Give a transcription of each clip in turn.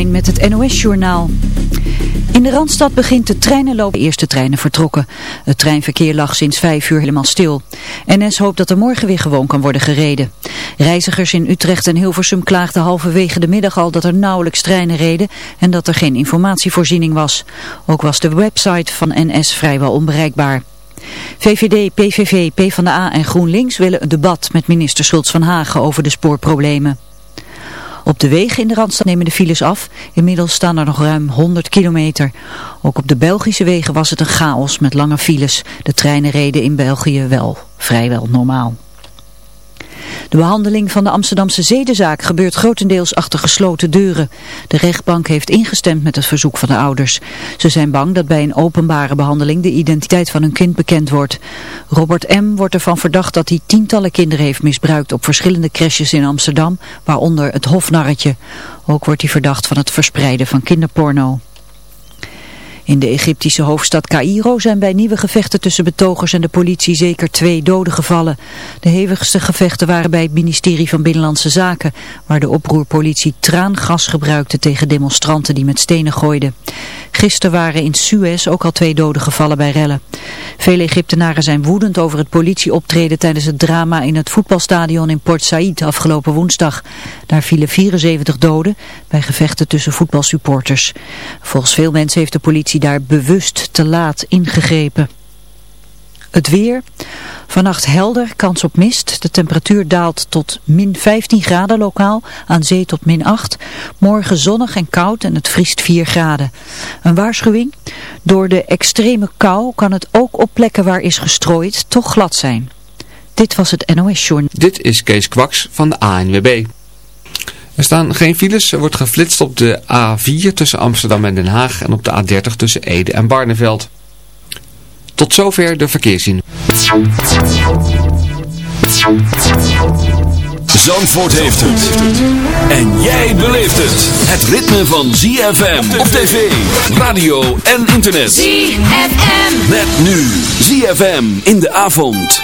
met het NOS-journaal. In de Randstad begint de treinenloop. De eerste treinen vertrokken. Het treinverkeer lag sinds vijf uur helemaal stil. NS hoopt dat er morgen weer gewoon kan worden gereden. Reizigers in Utrecht en Hilversum klaagden halverwege de middag al dat er nauwelijks treinen reden en dat er geen informatievoorziening was. Ook was de website van NS vrijwel onbereikbaar. VVD, PVV, PvdA en GroenLinks willen een debat met minister Schultz van Hagen over de spoorproblemen. Op de wegen in de Randstad nemen de files af. Inmiddels staan er nog ruim 100 kilometer. Ook op de Belgische wegen was het een chaos met lange files. De treinen reden in België wel vrijwel normaal. De behandeling van de Amsterdamse zedenzaak gebeurt grotendeels achter gesloten deuren. De rechtbank heeft ingestemd met het verzoek van de ouders. Ze zijn bang dat bij een openbare behandeling de identiteit van hun kind bekend wordt. Robert M. wordt ervan verdacht dat hij tientallen kinderen heeft misbruikt op verschillende crèches in Amsterdam, waaronder het Hofnarretje. Ook wordt hij verdacht van het verspreiden van kinderporno. In de Egyptische hoofdstad Cairo zijn bij nieuwe gevechten tussen betogers en de politie zeker twee doden gevallen. De hevigste gevechten waren bij het ministerie van Binnenlandse Zaken, waar de oproerpolitie traangas gebruikte tegen demonstranten die met stenen gooiden. Gisteren waren in Suez ook al twee doden gevallen bij rellen. Vele Egyptenaren zijn woedend over het politieoptreden tijdens het drama in het voetbalstadion in Port Said afgelopen woensdag. Daar vielen 74 doden bij gevechten tussen voetbalsupporters. Volgens veel mensen heeft de politie daar bewust te laat ingegrepen. Het weer. Vannacht helder, kans op mist. De temperatuur daalt tot min 15 graden lokaal, aan zee tot min 8. Morgen zonnig en koud en het vriest 4 graden. Een waarschuwing. Door de extreme kou kan het ook op plekken waar is gestrooid toch glad zijn. Dit was het NOS Journal. Dit is Kees Kwaks van de ANWB. Er staan geen files. Er wordt geflitst op de A4 tussen Amsterdam en Den Haag en op de A30 tussen Ede en Barneveld. Tot zover de verkeerszien. Zandvoort heeft het. En jij beleeft het. Het ritme van ZFM op tv, radio en internet. ZFM. Met nu ZFM in de avond.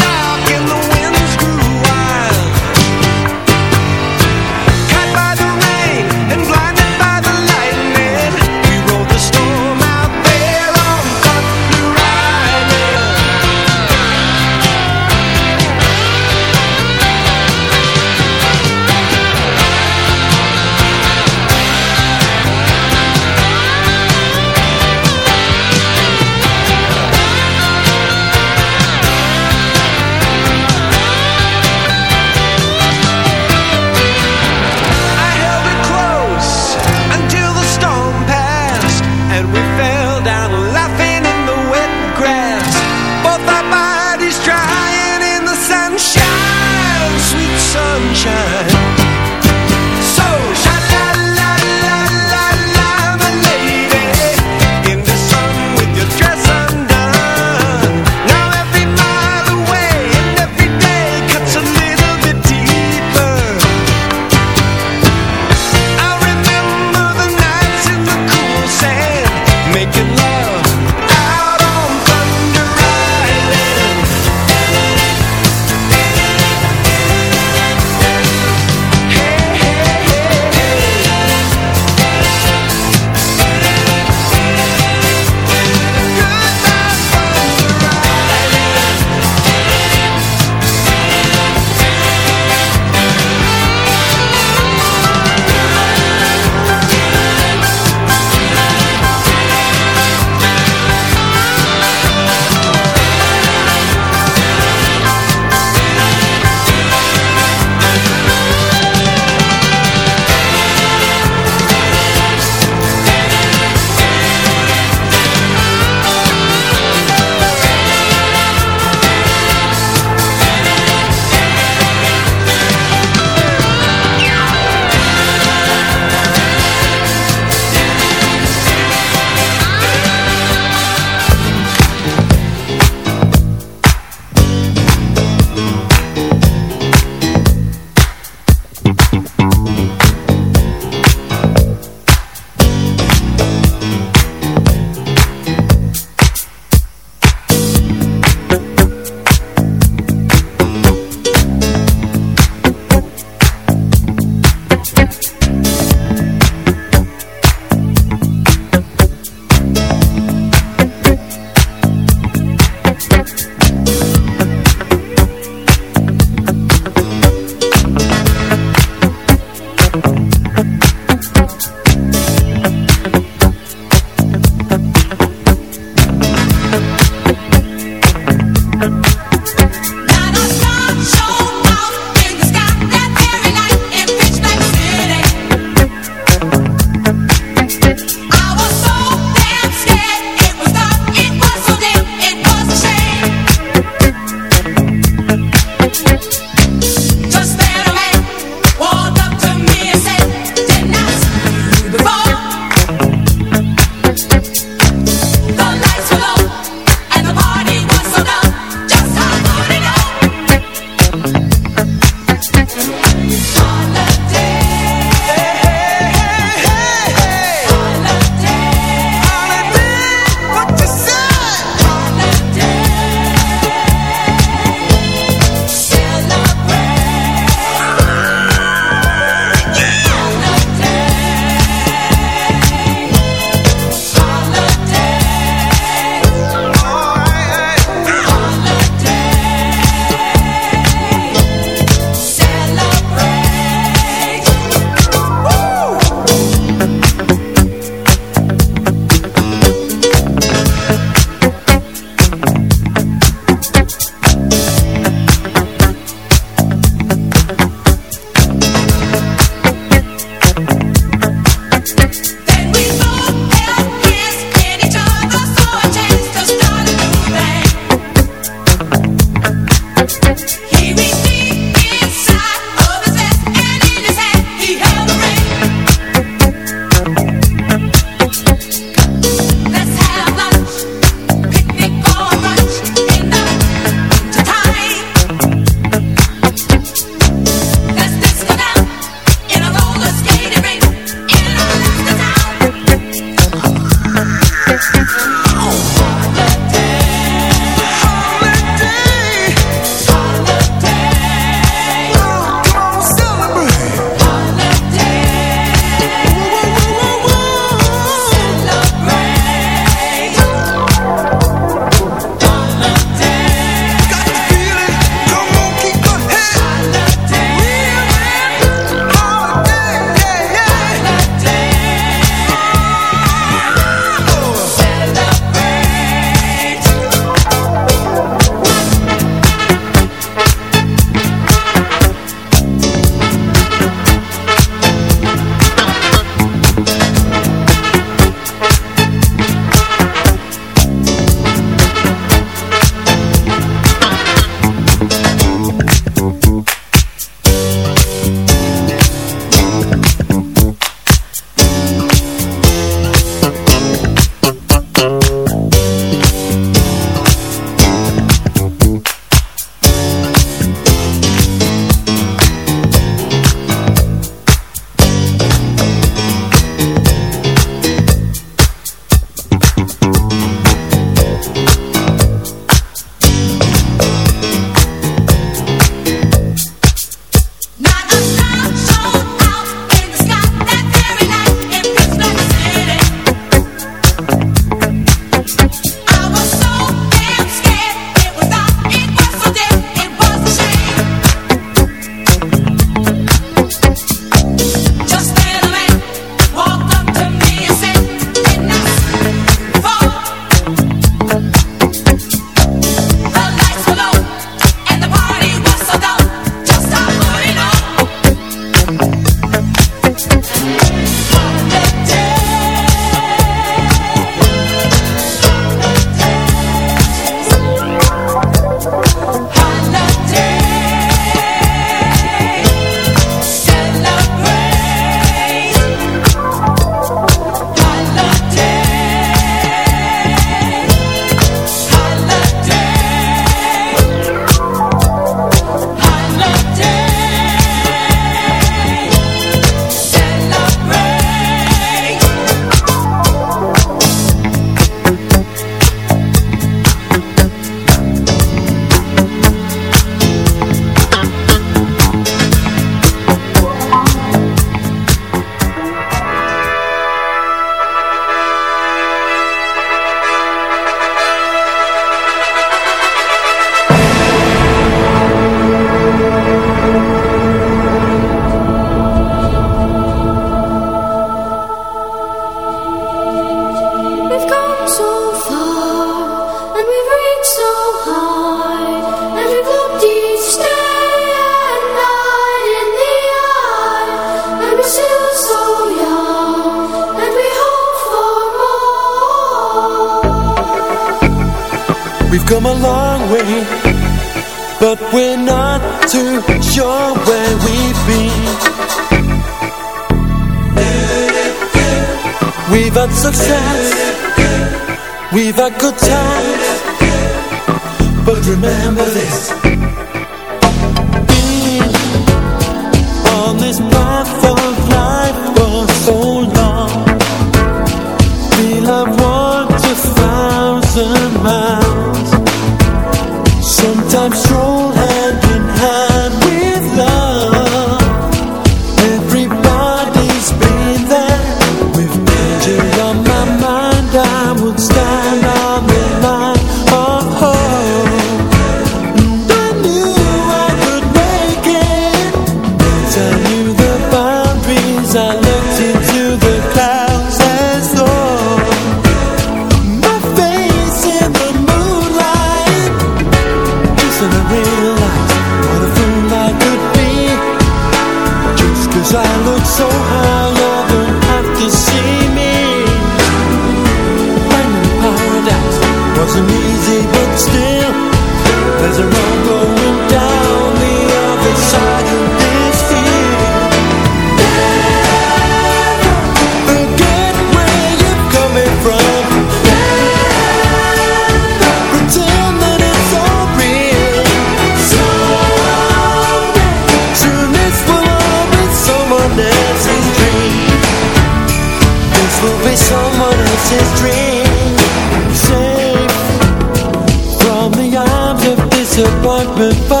treatment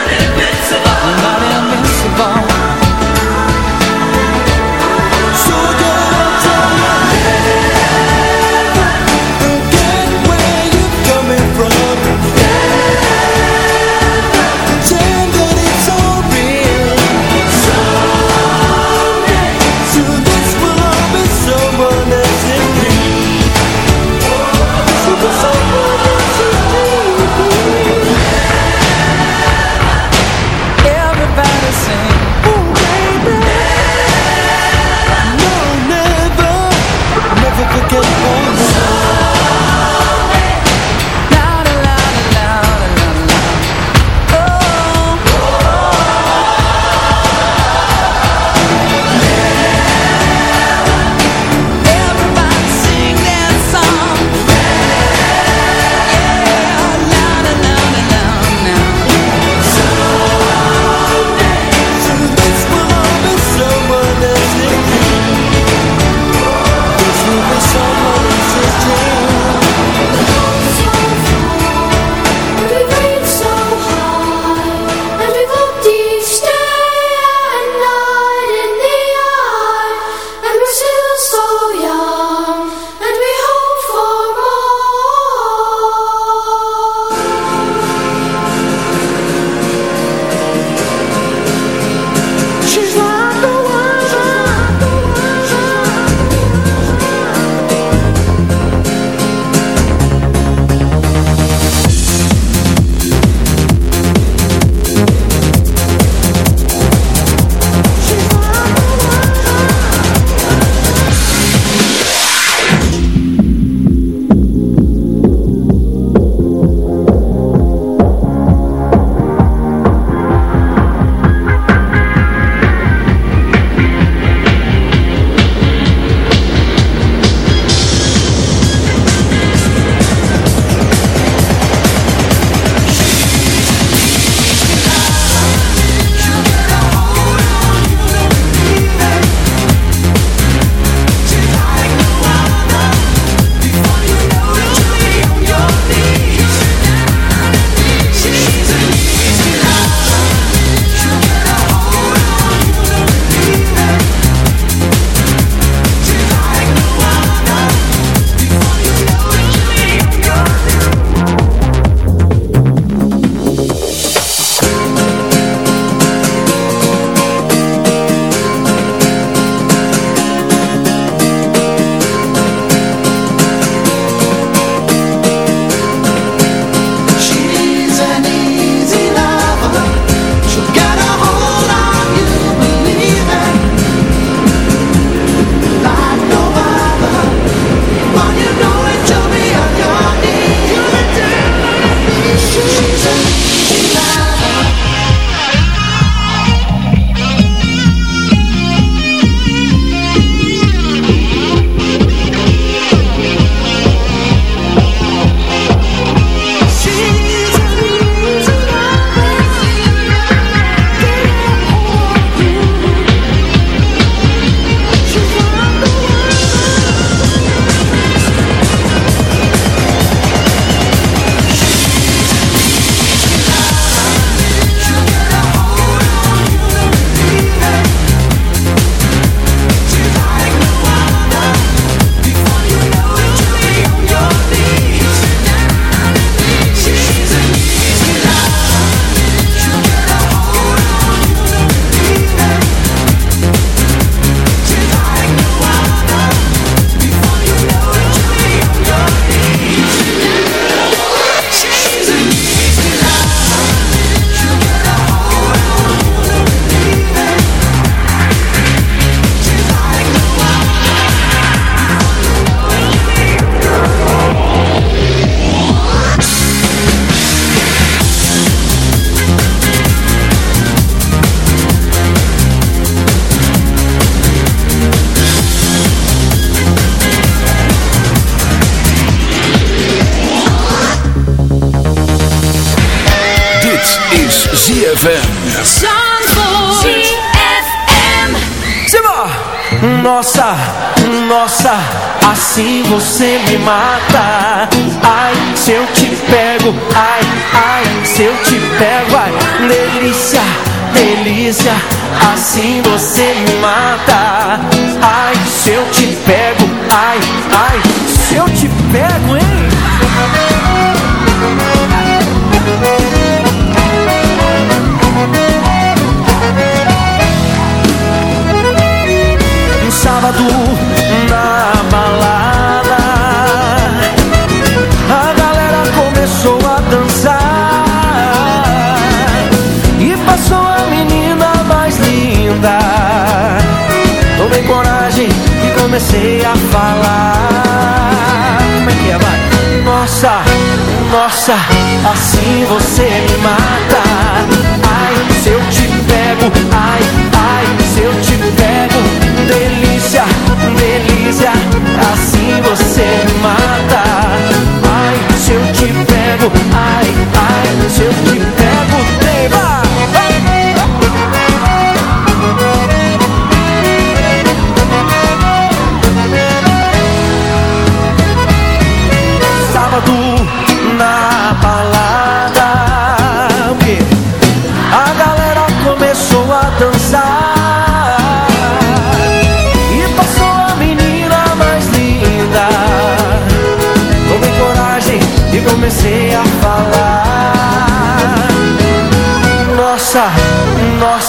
Assim você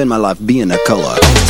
spend my life being a color.